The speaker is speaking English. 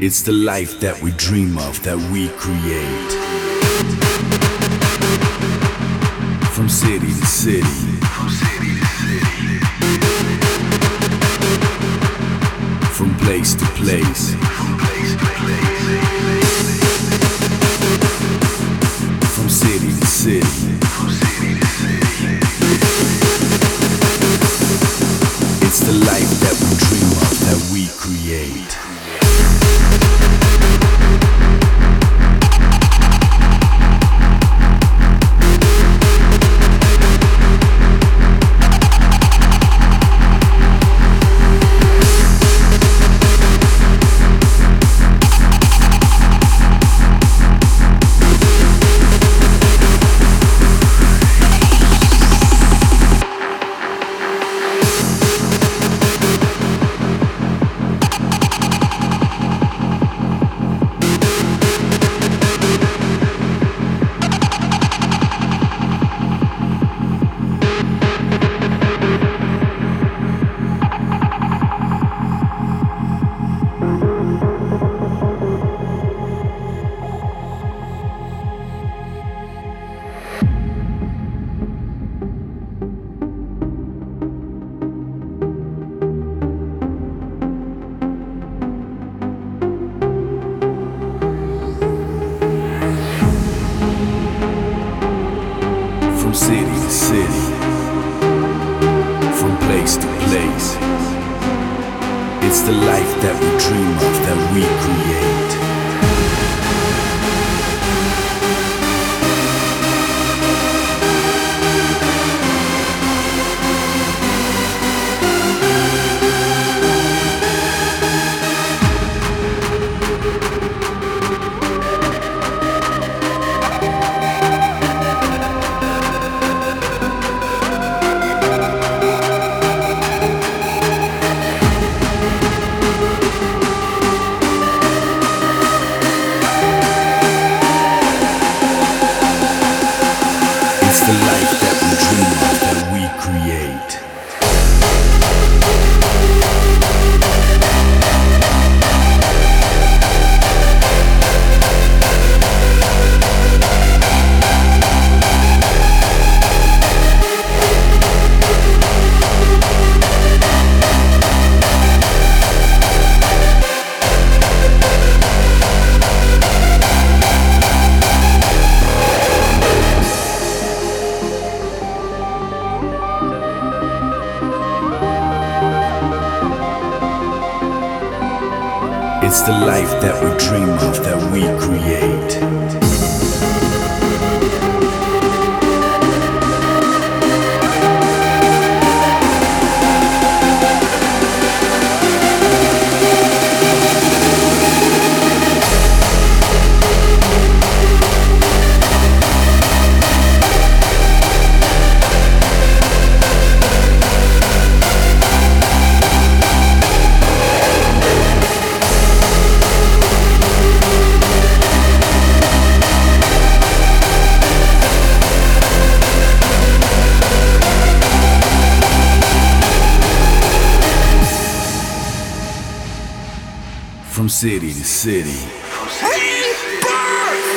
It's the life that we dream of, that we create. From city to city. From place to place. From city to city. It's the life that we dream of, that we create. From city to city. From place to place. It's the life that we dream of, that we create. It's the life that we dream of, that we create. From city to city.